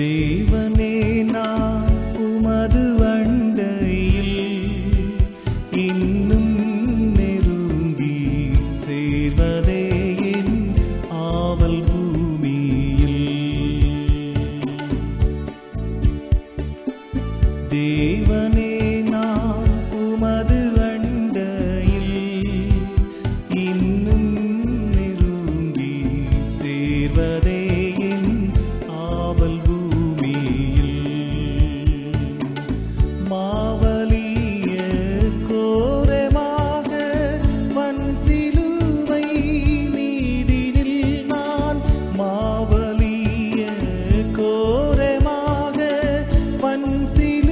தேவனே see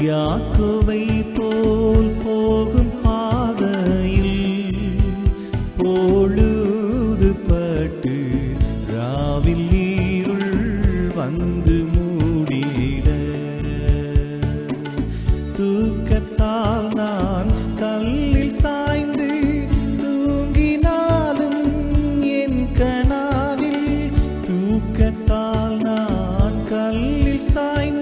யாக்குவை போல் போகும் பாதையில் பொழுது பட்டு ராவில் நீருள் வந்து மூடிட. தூக்கத்தால் நான் கல்லில் சாய்ந்து தூங்கினாலும் என் கனாவில் தூக்கத்தால் நான் கல்லில் சாய்ந்து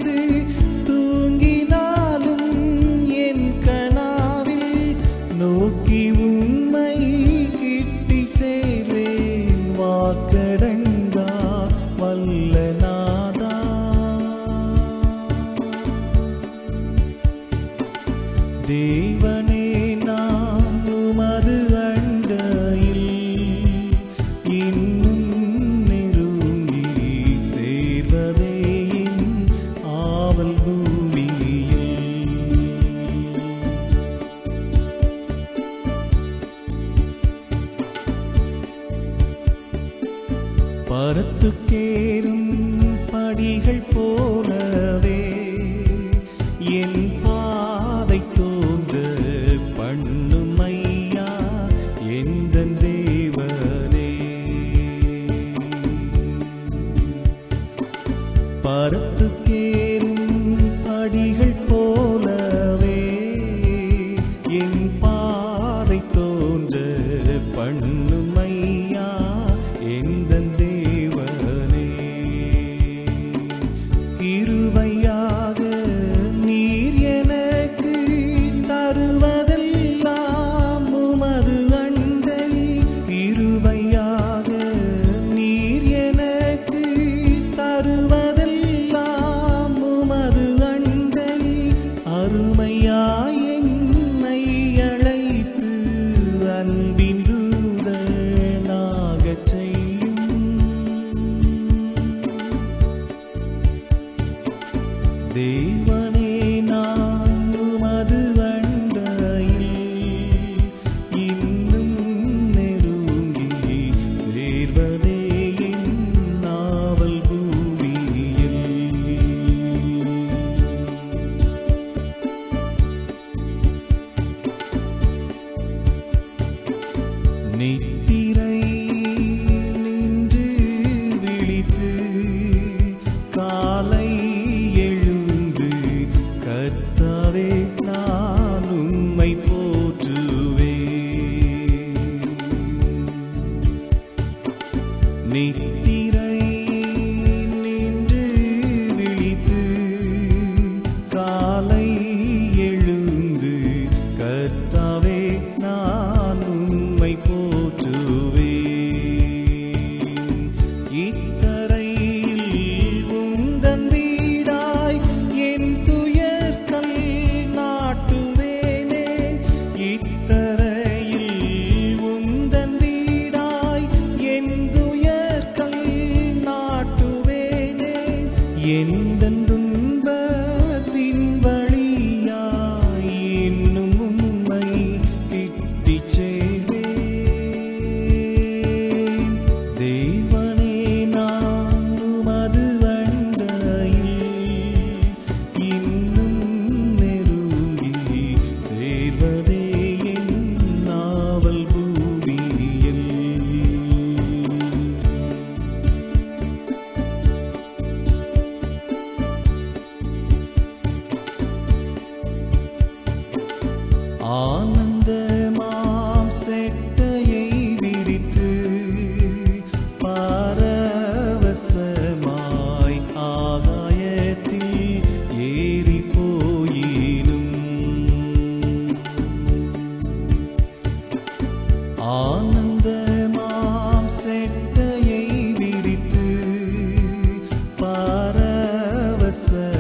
சேரும் படிகள் போலவே என் பாதை தோன்ற பண்ணும் ஐயா எந்த தேவனே? பரத்து நித்திர coração.